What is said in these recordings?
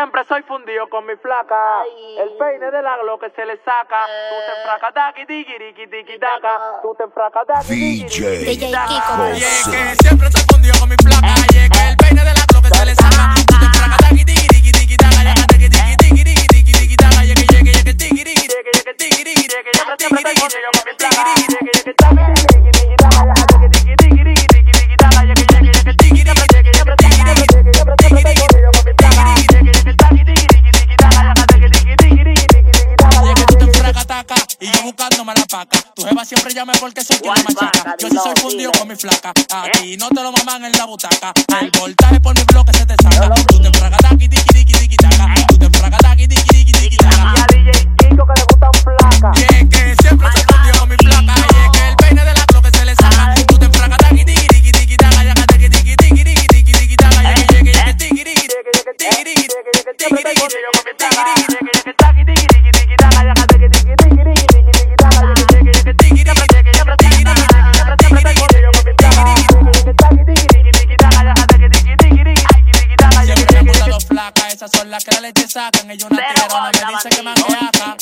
Siempre soy fundido con mi flaca. Ay. El peine de la que se le saca. Tú te enfracas, taqui, tiki, tiki, tiki, taca. Tú te enfracas, taqui, tiki, tiki, DJ tiki, taca. Kiko. Y es que siempre estoy fundido con mi placa. Y es que el peine de la que se le saca. Tú te fraca, taqui, tiki, tiki, tiki, taca. Ya, tiki, tiki, tiki, tiki, tiki, tiki, taca. Y es que llegue, llegue, tiki, tiki, tiki, tiki, tiki, tiki, tiki, Siempre, siempre tiki, soy fundido con mi tiki, flaca. tiki, Tiki, tiki, taqui, tiki, tiki, yo buscándome la paca. Tu jeva siempre llame porque soy quien la ¿Cuál machaca. Yo sí soy fundido con mi flaca. A ti no te lo maman en la butaca. El voltaje por mi bloque se te saca. Tú te enfracas, taqui, tiki, tiki, tiki, taca. Tú te enfracas, taqui, tiki, tiki, tiki, taca. Y a DJ Kiko que le gustan flacas. Y es que siempre estoy fundido con mi placa. Y es que el peine de la lo que se le saca. Tú te enfracas, taqui, tiki, tiki, tiki, taca. Ya, tiki, tiki, tiki, tiki, tiki, tiki, taca. Llegue, llegue, llegue, tiki, tiki, tiki, tiki, tiki, tiki, Siempre las que la leche sacan. Ellos una tierra, me dice que me angeaca.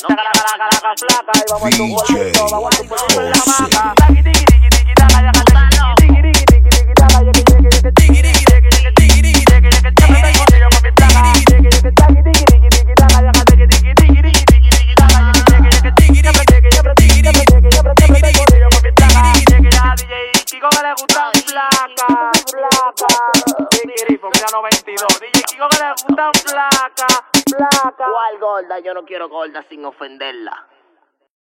Kiko que le gustan flaca, flaca. Kikirifo, mira 92. DJ Kiko que le gustan flaca, flaca. ¿Cuál gorda? Yo no quiero gorda sin ofenderla.